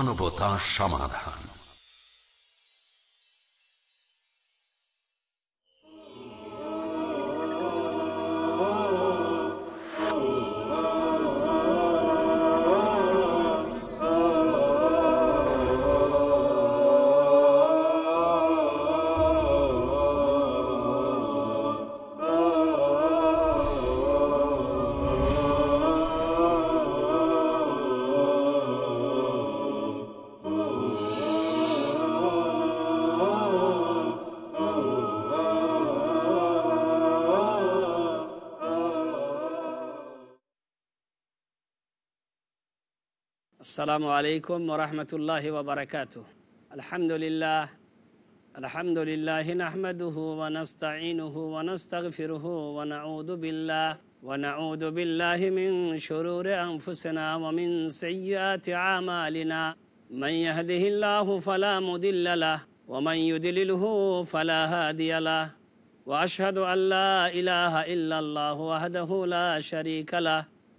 মানবতা সমাধান। আসসালামু আলাইকুম ওরহমতুল্লাহ ওবরাকাত আলহামদুলিল্লাহ আলহামদুলিল্লাহ নাহমদুহু ওয়ানাস্তাইনুহু ওয়ানাস্তাগফিরুহু ওয়া নাউযু বিল্লাহ, ওয়া নাউযু বিল্লাহি মিন শুরুরি আনফুসিনা ওয়া মিন সাইয়্যাতি আমালিনা। মান ইয়াহদিহিল্লাহু ফালা মুদিল্লা লাহু ওয়া মান ইউদ্লিলহু ফালা হাদিয়া ওয়া আশহাদু আল্লা ইলাহা ইল্লাল্লাহু ওয়াহদাহু লা শারীকা লাহু।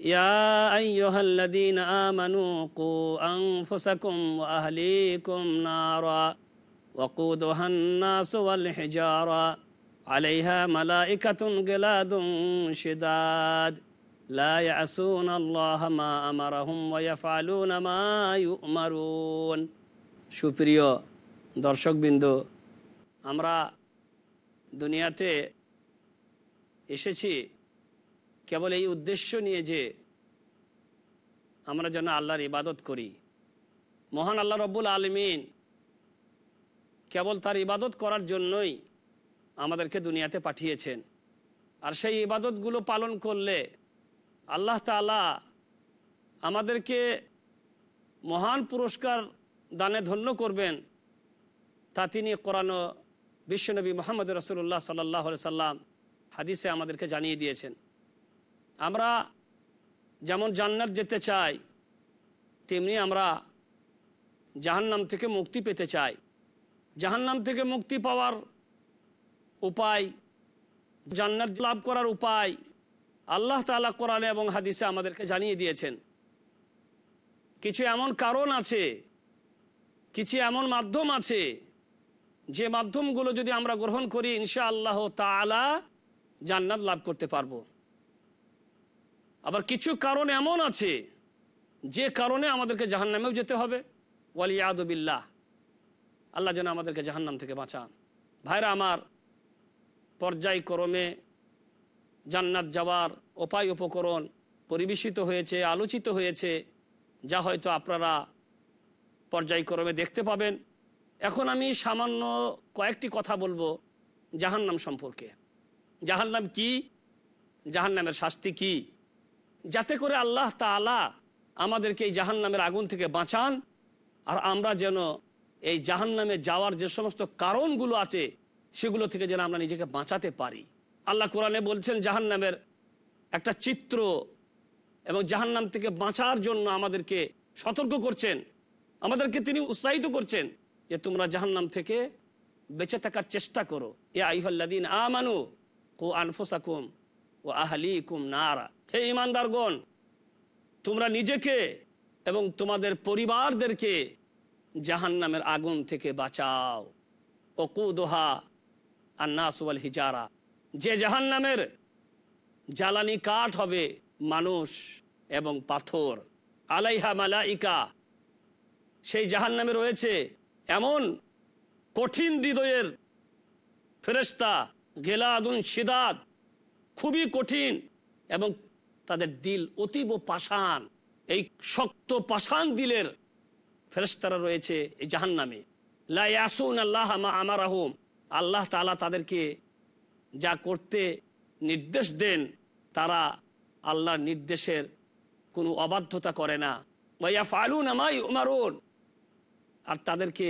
يا أيها الذين آمنوا قوا أنفسكم وأهليكم نارا وقودها الناس والحجارة عليها ملائكة غلاد شداد لا يعصون الله ما أمرهم ويفعلون ما يؤمرون সুপ্রিয় দর্শকবৃন্দ আমরা দুনিয়াতে এসেছি কেবল এই উদ্দেশ্য নিয়ে যে আমরা যেন আল্লাহর ইবাদত করি। মহান আল্লাহ রব্বুল আলমিন কেবল তার ইবাদত করার জন্যই আমাদেরকে দুনিয়াতে পাঠিয়েছেন। আর সেই ইবাদতগুলো পালন করলে আল্লাহ তালা আমাদেরকে মহান পুরস্কার দানে ধন্য করবেন। তা তিনি কোরআন বিশ্বনবী মোহাম্মদ রসুল্লাহ সাল্লাহ সাল্লাম হাদিসে আমাদেরকে জানিয়ে দিয়েছেন। আমরা যেমন জান্নাত যেতে চাই, তেমনি আমরা জাহান্নাম থেকে মুক্তি পেতে চাই। জাহান্নাম থেকে মুক্তি পাওয়ার উপায়, জান্নাত লাভ করার উপায় আল্লাহ তালা কোরআনে এবং হাদিসে আমাদেরকে জানিয়ে দিয়েছেন। কিছু এমন কারণ আছে, কিছু এমন মাধ্যম আছে, যে মাধ্যমগুলো যদি আমরা গ্রহণ করি ইনশা আল্লাহ তালা জান্নাত লাভ করতে পারব। আবার কিছু কারণ এমন আছে, যে কারণে আমাদেরকে জাহান নামেও যেতে হবে। ওয়ালিয়াদবিল্লাহ আল্লাহ যেন আমাদেরকে জাহান্নাম থেকে বাঁচান। ভাইরা আমার, পর্যায়ক্রমে জান্নাত যাওয়ার উপায় উপকরণ পরিবেশিত হয়েছে, আলোচিত হয়েছে, যা হয়তো আপনারা পর্যায়ক্রমে দেখতে পাবেন। এখন আমি সামান্য কয়েকটি কথা বলব জাহান্নাম সম্পর্কে। জাহান্নাম কি? জাহান্নামের শাস্তি কী? যাতে করে আল্লাহ তালা আমাদেরকে এই জাহান নামের আগুন থেকে বাঁচান, আর আমরা যেন এই জাহান নামে যাওয়ার যে সমস্ত কারণগুলো আছে, সেগুলো থেকে যেন আমরা নিজেকে বাঁচাতে পারি। আল্লাহ কোরআনে বলছেন জাহান নামের একটা চিত্র এবং জাহান নাম থেকে বাঁচার জন্য আমাদেরকে সতর্ক করছেন। আমাদেরকে তিনি উৎসাহিত করছেন যে তোমরা জাহান নাম থেকে বেঁচে থাকার চেষ্টা করো। এ আইহল্লাদিন আমানু কো আনফোসাকুম। ও আহলি কুম নারা হে ইমানদারগণ তোমরা নিজেকে এবং তোমাদের পরিবারদেরকে জাহান নামের আগুন থেকে বাঁচাও। অকুদোহা আর নাসুয়াল হিজারা যে জাহান নামের জ্বালানি কাঠ হবে মানুষ এবং পাথর, আলাইহা মালাইকা, সেই জাহান নামে রয়েছে এমন কঠিন হৃদয়ের ফেরেস্তা গেলাদুন সিদাত খুবই কঠিন এবং তাদের দিল অতীব পাষাণ। এই শক্ত পাষাণ দিলের ফেরেস্তারা রয়েছে এই জাহান নামে লাসুন আল্লাহ আমার আহম আল্লাহ তালা তাদেরকে যা করতে নির্দেশ দেন, তারা আল্লাহর নির্দেশের কোনো অবাধ্যতা করে না। ভাইয়া ফালুন আমাই উমারুন আর তাদেরকে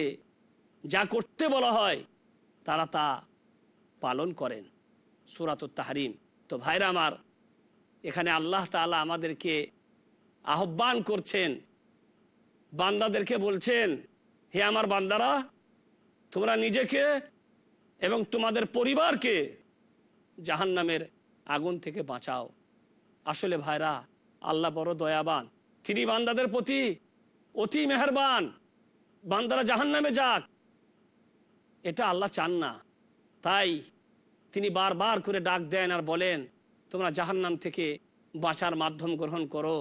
যা করতে বলা হয়, তারা তা পালন করেন। সুরাত তাহারিম। তো ভাইরা আমার, এখানে আল্লাহ তাআলা আমাদেরকে আহ্বান করছেন। বান্দাদেরকে বলছেন, হে আমার বান্দারা, তোমরা নিজেকে এবং তোমাদের পরিবারকে জাহান্নামের আগুন থেকে বাঁচাও। আসলে ভাইরা, আল্লাহ বড় দয়াবান। তিনি বান্দাদের প্রতি অতি মেহেরবান। বান্দারা জাহান্নামে যাক। এটা আল্লাহ চান না। তাই তিনি বারবার করে ডাক দেন আর বলেন, তোমরা জাহান্নাম থেকে বাঁচার মাধ্যম গ্রহণ করো।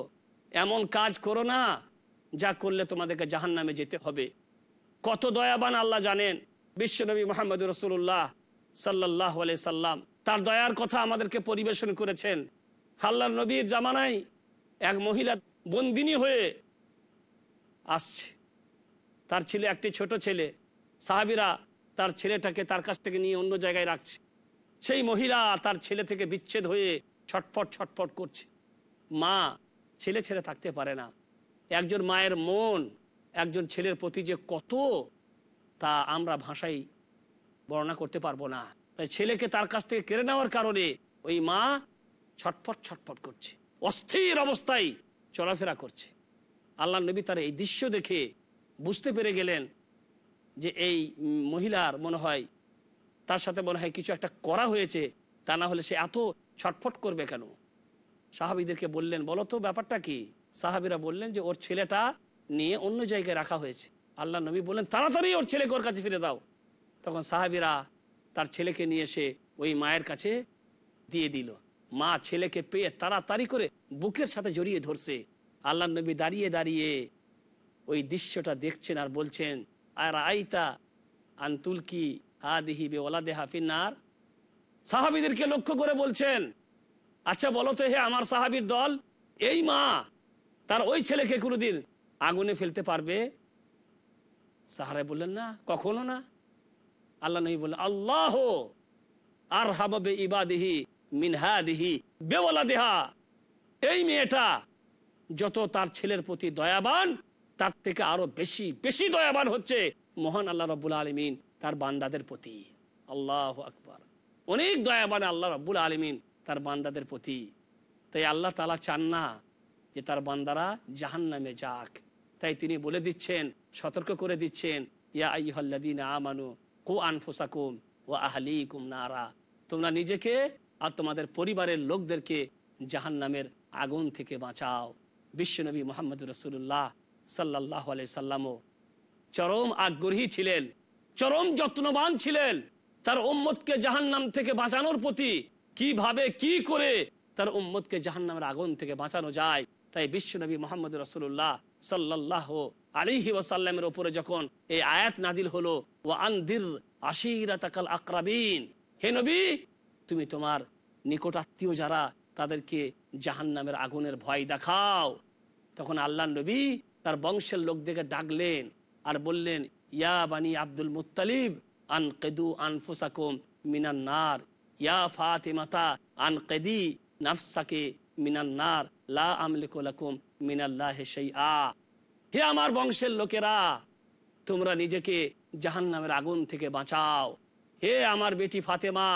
এমন কাজ করো না যা করলে তোমাদেরকে জাহান্নামে যেতে হবে। কত দয়াবান আল্লাহ জানেন বিশ্বনবী মোহাম্মদ রসুল্লাহ সাল্লাহ সাল্লাম তার দয়ার কথা আমাদেরকে পরিবেশন করেছেন। আল্লাহ নবীর জামানায় এক মহিলা বন্দিনী হয়ে আসছে। তার ছেলে একটি ছোট ছেলে। সাহাবিরা তার ছেলেটাকে তার কাছ থেকে নিয়ে অন্য জায়গায় রাখছে। সেই মহিলা তার ছেলে থেকে বিচ্ছেদ হয়ে ছটফট ছটফট করছে। মা ছেলে ছেলে থাকতে পারে না। একজন মায়ের মন, একজন ছেলের প্রতি যে কত, তা আমরা ভাষায় বর্ণনা করতে পারব না। তাই ছেলেকে তার কাছ থেকে কেড়ে নেওয়ার কারণে ওই মা ছটফট ছটফট করছে। অস্থির অবস্থায় চলাফেরা করছে। আল্লাহ নবী তার এই দৃশ্য দেখে বুঝতে পেরে গেলেন যে এই মহিলার মনে হয় তার সাথে মনে হয় কিছু একটা করা হয়েছে, তা না হলে সে এত ছটফট করবে কেন? সাহাবিদেরকে বললেন, বলো তো ব্যাপারটা কি? সাহাবিরা বললেন যে, ওর ছেলেটা নিয়ে অন্য জায়গায় রাখা হয়েছে। আল্লাহ নবী বললেন, তাড়াতাড়ি ওর ছেলেকে ওর কাছে ফিরে দাও। তখন সাহাবিরা তার ছেলেকে নিয়ে এসে ওই মায়ের কাছে দিয়ে দিল। মা ছেলেকে পেয়ে তাড়াতাড়ি করে বুকের সাথে জড়িয়ে ধরছে। আল্লাহ নবী দাঁড়িয়ে দাঁড়িয়ে ওই দৃশ্যটা দেখছেন আর বলছেন আর আইতা আন্তুল কি আদিহি বে ওলা দেহা ফিন্নার। সাহাবিদেরকে লক্ষ্য করে বলছেন আচ্ছা বলো তো হে আমার সাহাবির দল, এই মা, তার ওই ছেলেকে কোনোদিন আগুনে ফেলতে পারবে? সাহারাই বললেন, না, কখনো না। আল্লাহ নবী বললেন, আল্লাহ আর হাবাবে ইবাদিহি মিনহা দিহি বেওয়ালা দেহা এই মেয়েটা যত তার ছেলের প্রতি দয়াবান, তার থেকে আরও বেশি বেশি দয়াবান হচ্ছে মহান আল্লাহ রব্বুল আলমিন। তার বান্দাদের প্রতি। আল্লাহ আকবার। অনেক দয়াবান আল্লাহ রব্বুল আলমিন তার বান্দাদের প্রতি। তাই আল্লাহ তালা চান না যে তার বান্দারা জাহান নামে যাক। তাই তিনি বলে দিচ্ছেন, সতর্ক করে দিচ্ছেন, ইয়া আইহল্লাদিন আমানু কু আনফুসাকুম ও আহলিকুম নারা। তোমরা নিজেকে আর তোমাদের পরিবারের লোকদেরকে জাহান নামের আগুন থেকে বাঁচাও। বিশ্বনবী মোহাম্মদ রসুল্লাহ সাল্লাহ সাল্লামও চরম আগ্রহী ছিলেন চরম যত্নবান ছিলেন। তার উম্মতকে জাহান্নাম থেকে বাঁচানোর প্রতি কীভাবে, কি করে তার উম্মতকে জাহান্নামের আগুন থেকে বাঁচানো যায়, তাই বিশ্বনবী মোহাম্মদ রসুল্লাহ সাল্লাহ আলিহি ওয়াসাল্লামের উপরে যখন এই আয়াত নাদিল হলো ও আন্দির আশিরাতাকাল আকরাবিন হে নবী, তুমি তোমার নিকটাত্মীয় যারা, তাদেরকে জাহান্নামের আগুনের ভয় দেখাও। তখন আল্লাহ নবী তার বংশের লোকদেরকে ডাকলেন আর বললেন ইয়া বানি আব্দুল মুত্তালিব আন কেদু আনফুসাকুম মিনান নার। ইয়া ফাতিমাতা আন কেদি নাফসাকে মিনান লা আমলিকু লাকুম মিনাল্লাহি শাইআ। হে আমার বংশের লোকেরা, তোমরা নিজেকে জাহান্নামের আগুন থেকে বাঁচাও। হে আমার বেটি ফাতেমা,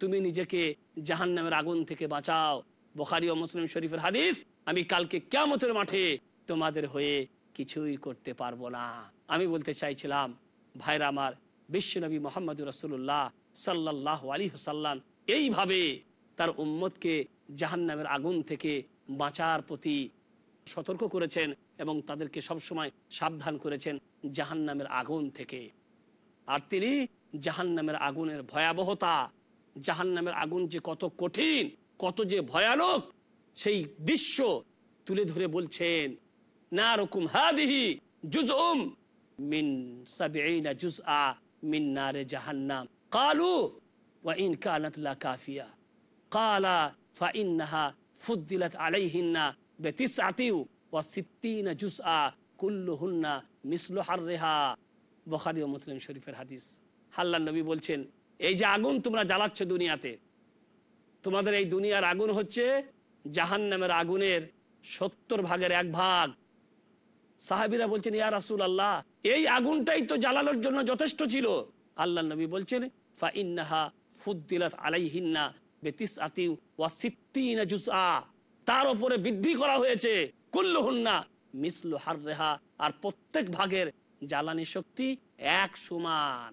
তুমি নিজেকে জাহান্নামের আগুন থেকে বাঁচাও। বোখারি ও মুসলিম শরীফের হাদিস, আমি কালকে কেমতের মাঠে তোমাদের হয়ে কিছুই করতে পারব না। আমি বলতে চাইছিলাম, ভাইরা আমার বিশ্বনবী মোহাম্মদ রসুল্লাহ সাল্লাহ আলী সাল্লাম এইভাবে তার উম্মতকে জাহান্নামের আগুন থেকে বাঁচার প্রতি সতর্ক করেছেন এবং তাদেরকে সবসময় সাবধান করেছেন জাহান্নামের আগুন থেকে। আর তিনি জাহান্নামের আগুনের ভয়াবহতা, জাহান্নামের আগুন যে কত কঠিন, কত যে ভয়ানক, সেই দৃশ্য তুলে ধরে বলছেন না রকম হাদিহি জুজউম মিন সাবিনা জুজ আ মিন নারে জাহান্নাম। কালু ওয়াইন কানাত লা কাফিয়া। কালা ফাইন্নাহা ফুদ্দিলাত আলাইহিন্না বেতিস আতিউ ওয়া সিত্তিনা জুজ আ কুল্লুহুন্না মিসলু হাররেহা। বখারি ও মুসলিম শরীফের হাদিস। হাল্লা নবী বলছেন, এই যে আগুন তোমরা জ্বালাচ্ছ দুনিয়াতে, তোমাদের এই দুনিয়ার আগুন হচ্ছে জাহান্নামের আগুনের সত্তর ভাগের এক ভাগ। সাহাবিরা বলছেন, ইয়া রাসুল আল্লাহ এই আগুনটাই তো জ্বালানোর জন্য যথেষ্ট ছিল। আল্লাহ নবী বলছেন, ফা ইন্নাহা ফুদ্দিলাত আলাইহিন্না বেতিস আতি ওয়াসিত্তিনা জুসআ তার উপরে বৃদ্ধি করা হয়েছে, কুল্লুহুন্না মিসলু হাররেহা। আর প্রত্যেক ভাগের জ্বালানি শক্তি এক সমান।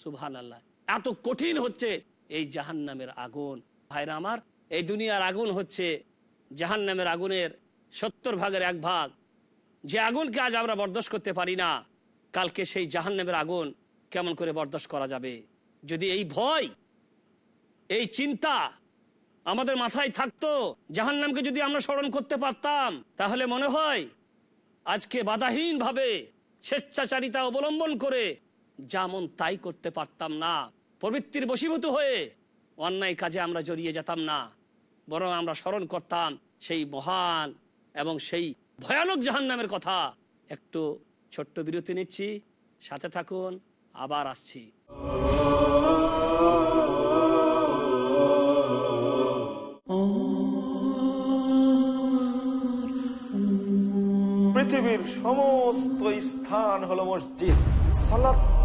সুবহান আল্লাহ এত কঠিন হচ্ছে এই জাহান্নামের আগুন। ভাইরা আমার, এই দুনিয়ার আগুন হচ্ছে জাহান্নামের আগুনের সত্তর ভাগের এক ভাগ। যে আগুনকে আজ আমরা বরদাস্ত করতে পারি না? কালকে সেই জাহান্নামের আগুন কেমন করে বরদাস্ত করা যাবে? যদি এই ভয়, এই চিন্তা আমাদের মাথায় থাকতো, জাহান্নামকে যদি আমরা স্মরণ করতে পারতাম, তাহলে মনে হয় আজকে বাধাহীনভাবে স্বেচ্ছাচারিতা অবলম্বন করে যেমন তাই করতে পারতাম না। প্রবৃত্তির বশীভূত হয়ে অন্যায় কাজে আমরা জড়িয়ে যেতাম না। বরং আমরা স্মরণ করতাম সেই মহান এবং সেই ভয়ানক জাহান্নামের কথা। একটু ছোট্ট বিরতি নিচ্ছি, সাথে থাকুন, আবার আসছি। পৃথিবীর সমস্ত স্থান হলো মসজিদ।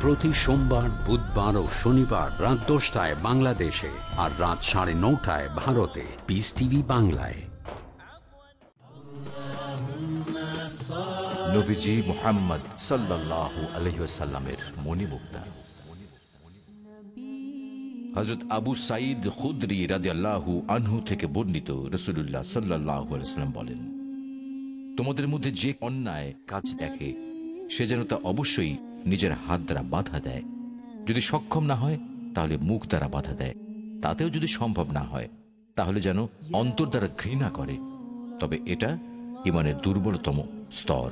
প্রতি সোমবার, বুধবার ও শনিবার রাত দশটায় বাংলাদেশে আর রাত সাড়ে নটায় ভারতে। পিস টিভি বাংলায়। মোহাম্মদ হজরত আবু আনহু থেকে বর্ণিত বলেন, তোমাদের মধ্যে যে অন্যায় কাজ দেখে, সে যেন তা অবশ্যই নিজের হাত দ্বারা বাধা দেয়। যদি সক্ষম না হয় তাহলে মুখ দ্বারা বাধা দেয়। তাতেও যদি সম্ভব না হয় তাহলে যেন অন্তর দ্বারা ঘৃণা করে। তবে এটা ইমানের দুর্বলতম স্তর।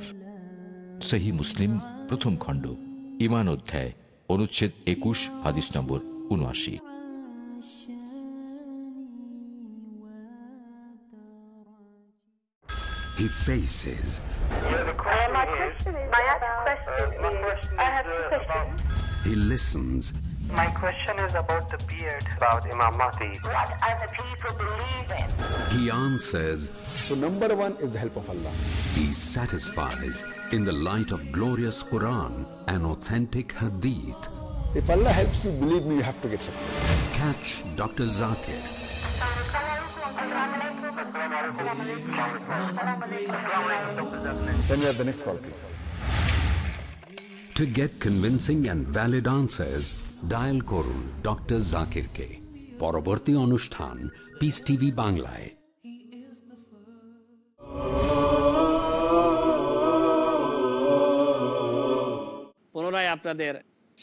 সহি মুসলিম প্রথম খণ্ড ইমান অধ্যায় অনুচ্ছেদ একুশ হাদিস নম্বর উনআশি। He faces, question is my question uh, is I have two uh, questions. he listens, My question is about the beard about Imam Mahdi. What other people believe in? he answers, So number one is the help of Allah. he satisfies in the light of glorious Quran and authentic Hadith. If Allah helps you, believe me, you have to get success. Catch Dr. Zakir Then we have the next call, please. To get convincing and valid answers, dial করুন doctor জাকিরকে পরবর্তী অনুষ্ঠান piece TV বাংলায়। পুনরায় আপনাদের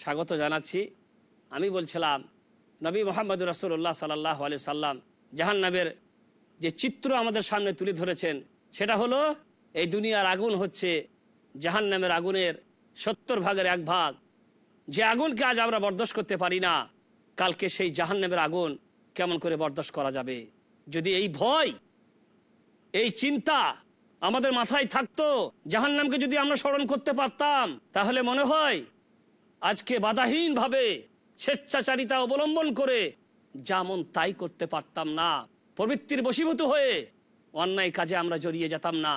স্বাগত জানাচ্ছি। আমি বলছিলাম নবী মোহাম্মদ রসুল্লাহ সাল্লাহ আলি সাল্লাম জাহান্নাবের যে চিত্র আমাদের সামনে তুলে ধরেছেন, সেটা হলো এই দুনিয়ার আগুন হচ্ছে জাহান্নামের আগুনের সত্তর ভাগের এক ভাগ। যে আগুনকে আজ আমরা বরদাস্ত করতে পারি না, কালকে সেই জাহান্নামের আগুন কেমন করে বরদাস্ত করা যাবে? যদি এই ভয়, এই চিন্তা আমাদের মাথায় থাকতো, জাহান্নামকে যদি আমরা স্মরণ করতে পারতাম, তাহলে মনে হয় আজকে বাধাহীনভাবে স্বেচ্ছাচারিতা অবলম্বন করে যেমন তাই করতে পারতাম না। প্রবৃত্তির বশীভূত হয়ে অন্যায় কাজে আমরা জড়িয়ে যেতাম না,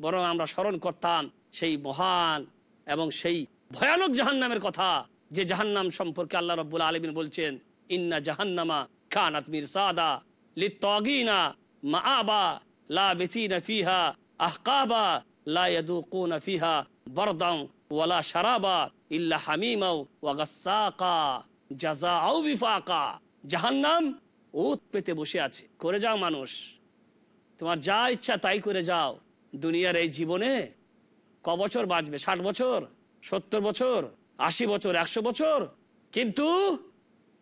বরং আমরা স্মরণ করতাম সেই মহান এবং সেই ভয়ানক জাহান্নামের কথা, যে জাহান্নাম সম্পর্কে আল্লাহ রব্বুল আলমিন বলছেন, ইন্না জাহান্নামা খানাত মির সাদা লিত্তাগিনা মাআবা লা বেথিনা ফিহা আহকাবা লা ইয়াদুকুনা ওয়ালা শারাবা ইল্লা হামিমাও ওয়া জাযাআউ বিফাকা। জাহান্নাম ওত পেতে বসে আছে। করে যাও মানুষ। তোমার যা ইচ্ছা তাই করে যাও। দুনিয়ার এই জীবনে ক বছর বাঁচবে? ষাট বছর? সত্তর বছর? আশি বছর? একশো বছর? কিন্তু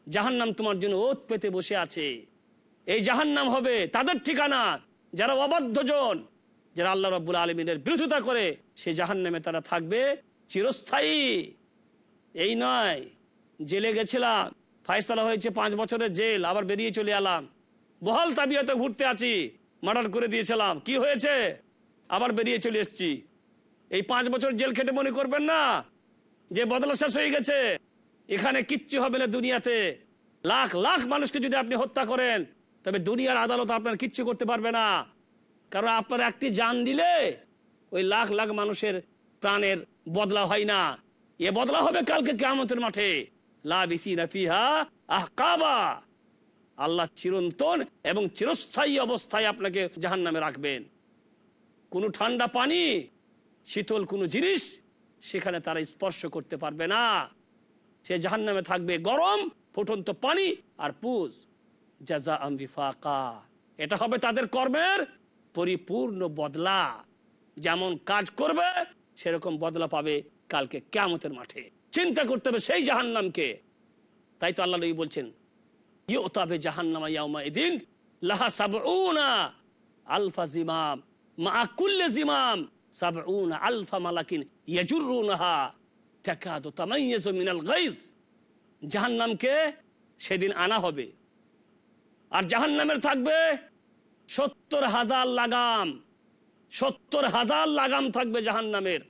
জাহান্নাম তোমার জন্য ওত পেতে বসে আছে। এই জাহান্নাম হবে তাদের ঠিকানা। যারা অবাধ্যজন যারা আল্লাহ রব্বুল আলমিনের বিরোধিতা করে, সে জাহান্নামে তারা থাকবে চিরস্থায়ী। এই নয়, জেলে গেছিলাম ফায়সালা হয়েছে পাঁচ বছরের জেল, আবার বেরিয়ে চলে এলাম। বহাল তাবিয়াতে ঘুরতে আছি, মার্ডার করে দিয়েছিলাম। কি হয়েছে? আবার বেরিয়ে চলে এসছি। এই পাঁচ বছর জেল খেটে মনে করবেন না, যে বদলা শেষ হয়ে গেছে। এখানে কিচ্ছু হবে না দুনিয়াতে। লাখ লাখ মানুষকে যদি আপনি হত্যা করেন, তবে দুনিয়ার আদালত আপনার কিচ্ছু করতে পারবে না। কারণ আপনার একটি যান দিলে ওই লাখ লাখ মানুষের প্রাণের বদলা হয় না। এ বদলা হবে কালকে কেমতের মাঠে। আল্লাহ চিরন্তন এবং চিরস্থায়ী অবস্থায় আপনাকে জাহান নামে রাখবেন। কোনো ঠান্ডা পানি, শীতল কোনো জিনিস সেখানে তারা স্পর্শ করতে পারবে না। সে জাহান নামে থাকবে গরম, ফুটন্ত পানি আর পুজ। জাজা আম্বিফাকা এটা হবে তাদের কর্মের পরিপূর্ণ বদলা। যেমন কাজ করবে, সেরকম বদলা পাবে কালকে কেমতের মাঠে। চিন্তা করতে হবে সেই জাহান্নামকে। তাই তো আল্লাহ বলছেন, ইউতাবে জাহান্নামা ইয়াউমা ইদিন লাহা সাবউনা আলফা জিমাম, মা কুল্লে জিমাম, সাবউনা আলফা মালাকিন ইয়াজুরুনাহা তাকাদু তামাইয়াজু মিনাল গাইজ। জাহান্নামকে সেদিন আনা হবে। আর জাহান্নামের থাকবে সত্তর হাজার লাগাম, সত্তর হাজার লাগাম থাকবে জাহান্নামের।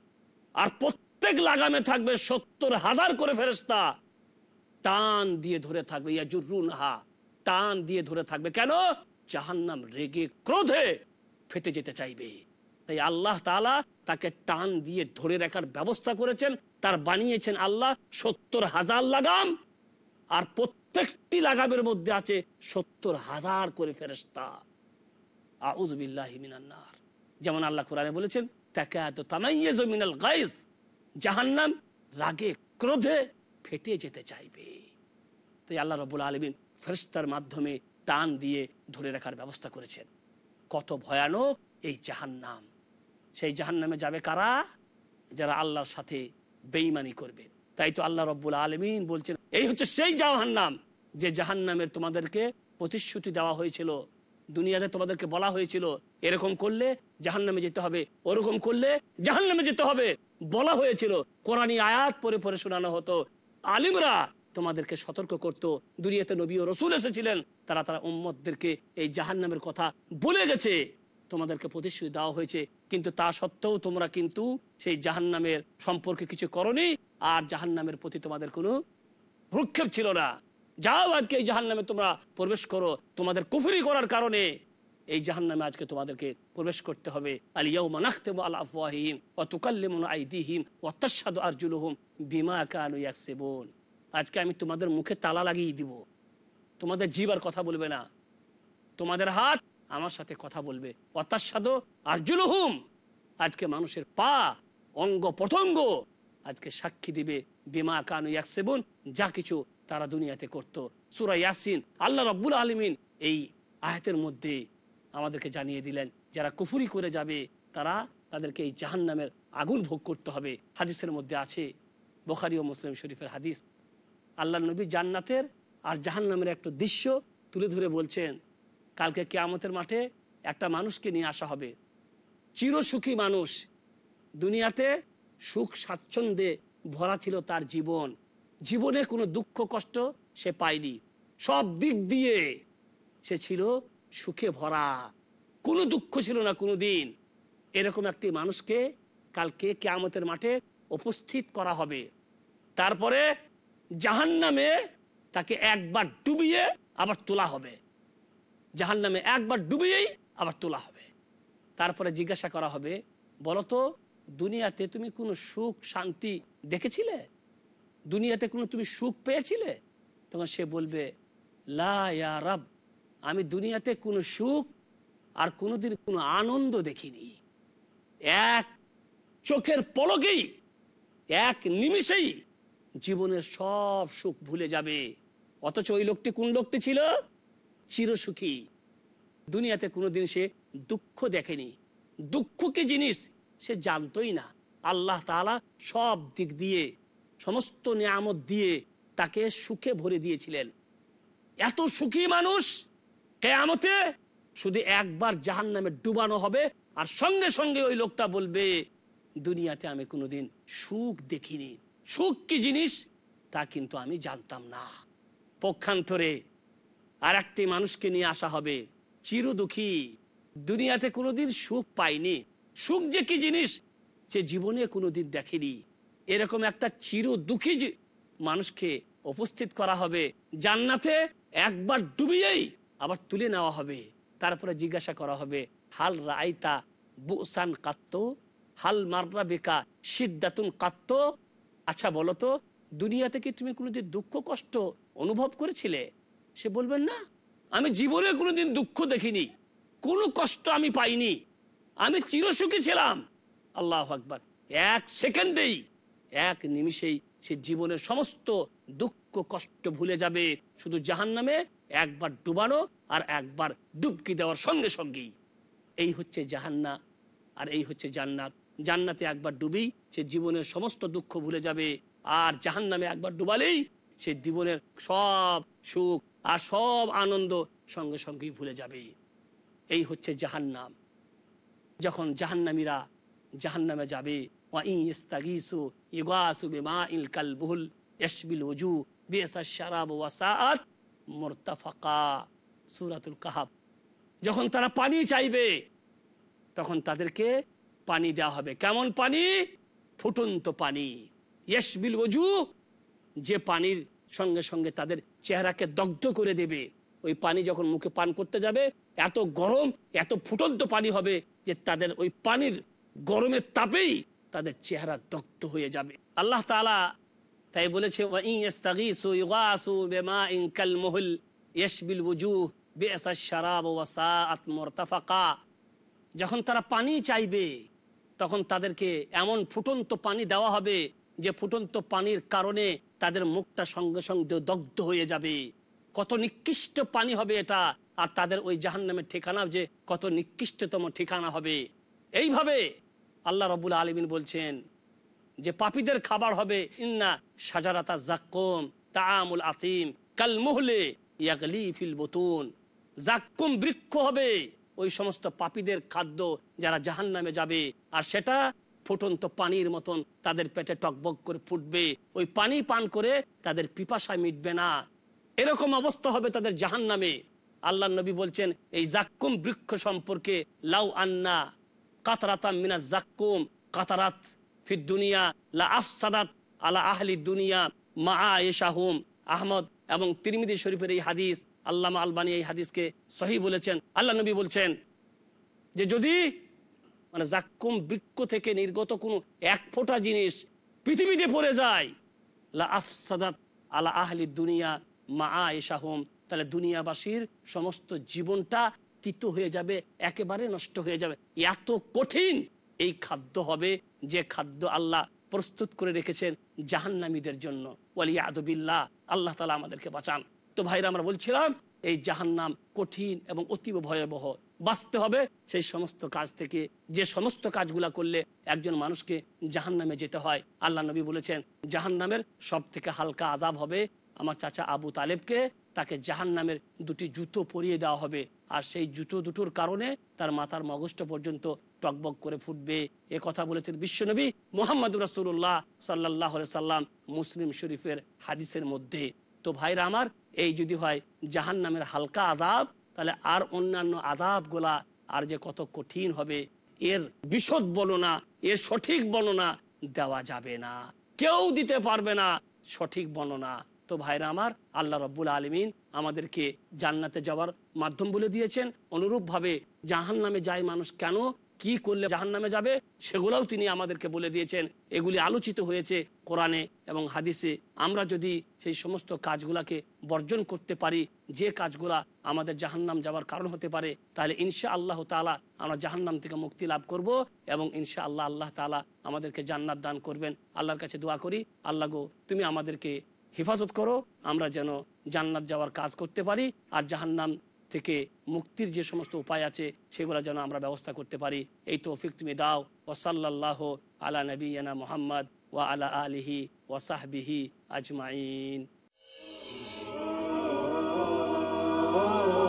আর প্রত্যেক লাগামে থাকবে সত্তর হাজার করে ফেরেস্তা টান দিয়ে ধরে থাকবে, ইয়াজুরুনহা। টান দিয়ে ধরে থাকবে। কেন? জাহান্নাম রেগে ক্রোধে ফেটে যেতে চাইবে। তাই আল্লাহ তাআলা তাকে টান দিয়ে ধরে রাখার ব্যবস্থা করেছেন। তার বানিয়েছেন আল্লাহ সত্তর হাজার লাগাম। আর প্রত্যেকটি লাগামের মধ্যে আছে সত্তর হাজার করে ফেরেস্তা আউজবিল্লাহ মিনান্নার। যেমন আল্লাহ কোরআনে বলেছেন তাকে এত তামাইয়াজু মিনাল গাইজ। জাহান্নাম রাগে, ক্রোধে ফেটে যেতে চাইবে। তাই আল্লাহ রবুল আলমিন ফেরেস্তার মাধ্যমে টান দিয়ে ধরে রাখার ব্যবস্থা করেছেন। কত ভয়ানক এই জাহান্নাম। সেই জাহান্নামে যাবে কারা? যারা আল্লাহর সাথে বেইমানি করবে। তাই তো আল্লাহ রব্বুল আলমিন বলছেন, এই হচ্ছে সেই জাহান্নাম যে জাহান্নামের তোমাদেরকে প্রতিশ্রুতি দেওয়া হয়েছিল। দুনিয়াতে তোমাদেরকে বলা হয়েছিল, এরকম করলে জাহান্নামে যেতে হবে, ওরকম করলে জাহান্নামে যেতে হবে। বলা হয়েছিল, কোরআনী আয়াত পরে পরে শোনানো হতো। আলিমরা তোমাদেরকে সতর্ক করত। দুনিয়াতে নবী ও রসুল এসেছিলেন, তারা তারা উম্মতদেরকে এই জাহান্নামের কথা বলে গেছে। তোমাদেরকে প্রতিশ্রুতি দেওয়া হয়েছে, কিন্তু তা সত্ত্বেও তোমরা কিন্তু সেই জাহান্নামের সম্পর্কে কিছু করনি, আর জাহান্নামের প্রতি তোমাদের কোনো ভ্রুক্ষেপ ছিল না। যাও আজকে এই জাহান্নামে তোমরা প্রবেশ করো, তোমাদের কুফুরি করার কারণে। এই জাহান্নামে আজকে তোমাদেরকে প্রবেশ করতে হবে। আজকে আমি তোমাদের মুখে তালা লাগিয়ে দিব। তোমাদের জীব আর কথা বলবে না। তোমাদের হাত আমার সাথে কথা বলবে। অত্যাসাদ আরজুলুহুম, আজকে মানুষের পা অঙ্গ প্রত্যঙ্গ আজকে সাক্ষী দিবে। বিমা কানু ইয়াকসিবুন, যা কিছু তারা দুনিয়াতে করত। সুরা ইয়াসিন, আল্লাহ রব্বুল আলমিন এই আয়াতের মধ্যে আমাদেরকে জানিয়ে দিলেন, যারা কুফুরি করে যাবে, তারা তাদেরকে এই জাহান নামের আগুন ভোগ করতে হবে। হাদিসের মধ্যে আছে, বোখারি ও মুসলিম শরীফের হাদিস। আল্লাহ নবী জান্নাতের আর জাহান নামের একটা দৃশ্য তুলে ধরে বলছেন, কালকে কেয়ামতের মাঠে একটা মানুষকে নিয়ে আসা হবে। চিরসুখী মানুষ, দুনিয়াতে সুখ স্বাচ্ছন্দ্যে ভরা ছিল তার জীবন। জীবনে কোনো দুঃখ কষ্ট সে পায়নি। সব দিক দিয়ে সে ছিল সুখে ভরা। কোনো দুঃখ ছিল না কোনো দিন এরকম একটি মানুষকে কালকে কেয়ামতের মাঠে উপস্থিত করা হবে। তারপরে জাহান্নামে তাকে একবার ডুবিয়ে আবার তোলা হবে। জাহান্নামে একবার ডুবিয়েই আবার তোলা হবে। তারপরে জিজ্ঞাসা করা হবে বলতো দুনিয়াতে তুমি কোনো সুখ, শান্তি দেখেছিলে? দুনিয়াতে কোনো তুমি সুখ পেয়েছিলে? তখন সে বলবে, লা রব। আমি দুনিয়াতে কোনো সুখ আর কোনোদিন কোনো আনন্দ দেখিনি। এক চোখের পলকেই, এক নিমিষেই জীবনের সব সুখ ভুলে যাবে। অথচ ওই লোকটি কোন লোকটি ছিল? চিরসুখী। দুনিয়াতে কোনোদিন সে দুঃখ দেখেনি। দুঃখ কি জিনিস সে জানতই না। আল্লাহ তাআলা সব দিক দিয়ে, সমস্ত নিয়ামত দিয়ে তাকে সুখে ভরে দিয়েছিলেন। এত সুখী মানুষ কেয়ামতে শুধু একবার জাহান নামে ডুবানো হবে, আর সঙ্গে সঙ্গে ওই লোকটা বলবে, দুনিয়াতে আমি কোনোদিন সুখ দেখিনি। সুখ কি জিনিস? তা কিন্তু আমি জানতাম না। পক্ষান্তরে আর একটি মানুষকে নিয়ে আসা হবে চির দুঃখী দুনিয়াতে কোনোদিন সুখ পাইনি। সুখ যে কি জিনিস? যে জীবনে কোনোদিন দেখেনি। এরকম একটা চির দুঃখী মানুষকে উপস্থিত করা হবে, জান্নাতে একবার ডুবিয়েই আবার তুলে নেওয়া হবে। তারপরে জিজ্ঞাসা করা হবে, হাল রায়তা বুসান কাত্ত? হাল মাররা বেকা সিদ্ধাতুন কাত্ত? আচ্ছা বলো তো, দুনিয়াতে কি তুমি কোনোদিন দুঃখ, কষ্ট অনুভব করেছিলে? সে বলবেন, না, আমি জীবনে কোনোদিন দুঃখ দেখিনি। কোনো কষ্ট আমি পাইনি। আমি চিরসুখী ছিলাম। আল্লাহ আকবার। এক সেকেন্ডেই, এক নিমিষেই সে জীবনের সমস্ত দুঃখ, কষ্ট ভুলে যাবে। শুধু জাহান নামে একবার ডুবানো আর একবার ডুবকি দেওয়ার সঙ্গে সঙ্গেই। এই হচ্ছে জাহান্না আর এই হচ্ছে জান্নাত। জান্নাতে একবার ডুবেই সে জীবনের সমস্ত দুঃখ ভুলে যাবে। আর জাহান নামে একবার ডুবালেই সে জীবনের সব সুখ আর সব আনন্দ সঙ্গে সঙ্গেই ভুলে যাবে। এই হচ্ছে জাহান্নাম। যখন জাহান্নামীরা জাহান্নামে যাবে ওয়াসাআত মুরতাফাকা সূরাতুল কাহাব যখন তারা পানি চাইবে, তখন তাদেরকে পানি দেওয়া হবে। কেমন পানি? ফুটন্ত পানি। ইয়াশবিল ওজু যে পানির সঙ্গে সঙ্গে তাদের চেহারাকে দগ্ধ করে দেবে। ওই পানি যখন মুখে পান করতে যাবে, এত গরম, এত ফুটন্ত পানি হবে যে তাদের ওই পানির গরমের তাপেই তাদের চেহারা দগ্ধ হয়ে যাবে। আল্লাহ তাআলা তাই বলেছে যখন তারা পানি চাইবে, তখন তাদেরকে এমন ফুটন্ত পানি দেওয়া হবে যে ফুটন্ত পানির কারণে তাদের মুখটা সঙ্গে সঙ্গে দগ্ধ হয়ে যাবে। কত নিকৃষ্ট পানি হবে এটা, আর তাদের ওই জাহান্নামের ঠিকানা যে কত নিকৃষ্টতম ঠিকানা হবে। এইভাবে আল্লাহ রবুল আলমিন বলছেন যে পাপীদের খাবার হবে ইন্না সাজারাতা জাক্কুম তামুল আতিম কাল মুহলে ইয়াগলি ফিল বতুন। জাক্কুম বৃক্ষ হবে ওই সমস্ত পাপীদের খাদ্য যারা জাহান নামে যাবে, আর সেটা ফুটন্ত পানির মতন তাদের পেটে টকবক করে ফুটবে, ওই পানি পান করে তাদের পিপাসায় মিটবে না। এরকম অবস্থা হবে তাদের জাহান নামে আল্লাহ নবী বলছেন, এই জাক্কুম বৃক্ষ সম্পর্কে লাউ আন্না কাতারাতাম মিনা জাক্কুম কাতারাত ফির দুনিয়া লা আফসাদাত আলা আহলি দুনিয়া মা আয়েশাহুম আহমদ এবং তিরমিদি শরীফের এই হাদিস, আল্লামা আলবানী এই হাদিসকে সহি বলেছেন। আল্লাহ নবী বলছেন যে যদি মানে জাক্কুম বৃক্ষ থেকে নির্গত কোনো এক ফোঁটা জিনিস পৃথিবীতে পড়ে যায়, লা আফসাদাত আলা আহলি দুনিয়া মা আয়েশাহুম তাহলে দুনিয়াবাসীর সমস্ত জীবনটা তিত হয়ে যাবে, একেবারে নষ্ট হয়ে যাবে। এত কঠিন এই খাদ্য হবে যে খাদ্য আল্লাহ প্রস্তুত করে রেখেছেন জাহান্নামীদের জন্য। ওয়ালিয়া আদবিল্লাহ আল্লাহ তালা আমাদেরকে বাঁচান। তো ভাইরা, আমরা বলছিলাম, এই জাহান্নাম কঠিন এবং অতীব ভয়াবহ। বাঁচতে হবে সেই সমস্ত কাজ থেকে। যে সমস্ত কাজগুলা করলে একজন মানুষকে জাহান্নামে যেতে হয়। আল্লাহ নবী বলেছেন, জাহান্নামের সব থেকে হালকা আজাব হবে আমার চাচা আবু তালেবকে তাকে জাহান নামের দুটি জুতো পরিয়ে দেওয়া হবে। আর সেই জুতো দুটোর কারণে তার মাথার মগজটা পর্যন্ত টকবক করে ফুটবে। এ কথা বলেছেন বিশ্বনবী মোহাম্মদ রসুল্লাহ সাল্লাহ সাল্লাম মুসলিম শরীফের হাদিসের মধ্যে। তো ভাইরা আমার, এই যদি হয় জাহান নামের হালকা আদাব তাহলে আর অন্যান্য আদাবগুলা আর যে কত কঠিন হবে, এর বিশদ বর্ণনা, এর সঠিক বর্ণনা দেওয়া যাবে না। কেউ দিতে পারবে না সঠিক বর্ণনা। তো ভাইরা আমার, আল্লাহ রব্বুল আলমিন আমাদেরকে জান্নাতে যাওয়ার মাধ্যম বলে দিয়েছেন। অনুরূপভাবে জাহান নামে যায় মানুষ কেন, কি করলে জাহান নামে যাবে, সেগুলোও তিনি আমাদেরকে বলে দিয়েছেন। এগুলি আলোচিত হয়েছে কোরআনে এবং হাদিসে। আমরা যদি সেই সমস্ত কাজগুলাকে বর্জন করতে পারি, যে কাজগুলা আমাদের জাহান্নাম যাওয়ার কারণ হতে পারে, তাহলে ইনশা আল্লাহ তালা আমরা জাহান্নাম থেকে মুক্তি লাভ করব এবং ইনশা আল্লাহ আল্লাহ তালা আমাদেরকে জান্নাত দান করবেন। আল্লাহর কাছে দোয়া করি, আল্লাহ গো, তুমি আমাদেরকে হেফাজত করো, আমরা যেন জান্নাত যাওয়ার কাজ করতে পারি আর জাহান্নাম থেকে মুক্তির যে সমস্ত উপায় আছে সেগুলো যেন আমরা ব্যবস্থা করতে পারি। এই তৌফিক তুমি দাও। ওসাল্লাহ আলা নবীনা মোহাম্মদ ওয়া আলা আলিহি ওয়াসাহবিহি আজমাইন। The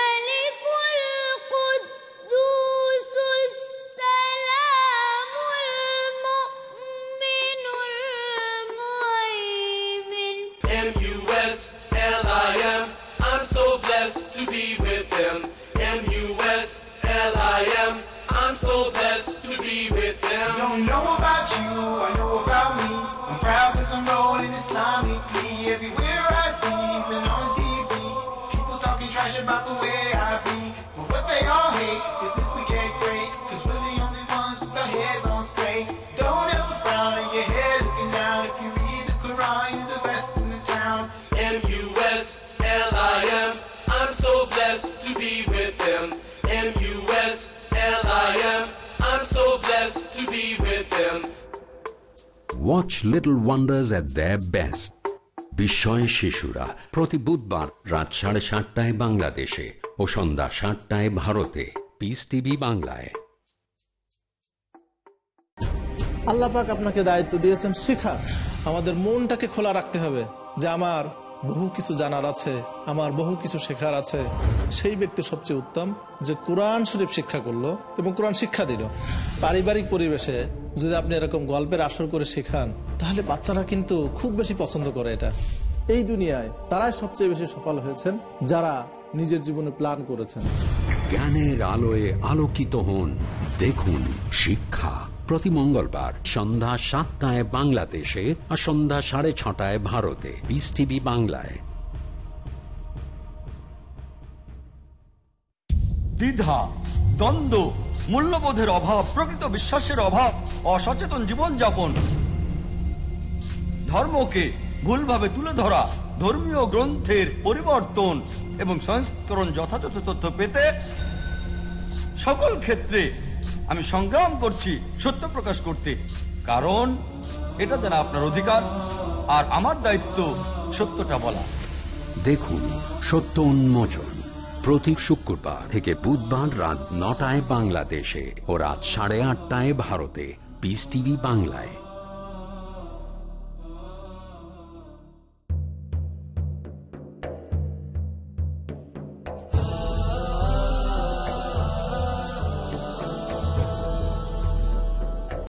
Blessed to be with them. M-U-S-L-I-M. I'm so blessed to be with them. Watch little wonders at the best বিস্ময় শিশুরা প্রতি বুধবার রাত সাড়ে সাতটায় বাংলাদেশে ও সন্ধ্যা সাতটায় ভারতে পিস টিভি বাংলায় আল্লাহ পাক আপনাকে দায়িত্ব দিয়েছেন শেখা আমাদের মনটাকে খোলা রাখতে হবে যে আমার বহু কিছু জানার আছে, আমার বহু কিছু শেখার আছে। সেই ব্যক্তি সবচেয়ে উত্তম যে কোরআন শরীফ শিক্ষা করল এবং কোরআন শিক্ষা দিল। পারিবারিক পরিবেশে যদি আপনি এরকম গল্পের আসর করে শেখান, তাহলে বাচ্চারা কিন্তু খুব বেশি পছন্দ করে এটা। এই দুনিয়ায় তারাই সবচেয়ে বেশি সফল হয়েছেন যারা নিজের জীবনে প্ল্যান করেছেন। জ্ঞানের আলোয় আলোকিত হন। দেখুন শিক্ষা। প্রতি মঙ্গলবার সন্ধ্যা সাতটায় বাংলাদেশে আর সন্ধ্যা সাড়ে ছটায় ভারতে। পিস টিভি বাংলায়। দ্বিধা, দ্বন্দ্ব, মূল্যবোধের অভাব, প্রকৃত বিশ্বাসের অভাব, অসচেতন জীবনযাপন। ধর্মকে ভুলভাবে তুলে ধরা, ধর্মীয় গ্রন্থের পরিবর্তন এবং সংস্করণ যথাযথ তথ্য পেতে সকল ক্ষেত্রে আমি সংগ্রাম করছি সত্য প্রকাশ করতে। কারণ এটা যেন আপনার অধিকার আর আমার দায়িত্ব সত্যটা বলা। দেখুন, সত্য উন্মোচন প্রতি শুক্রবার থেকে বুধবার রাত নটায় বাংলাদেশে ও রাত সাড়ে আটটায় ভারতে। পিস টিভি বাংলায়।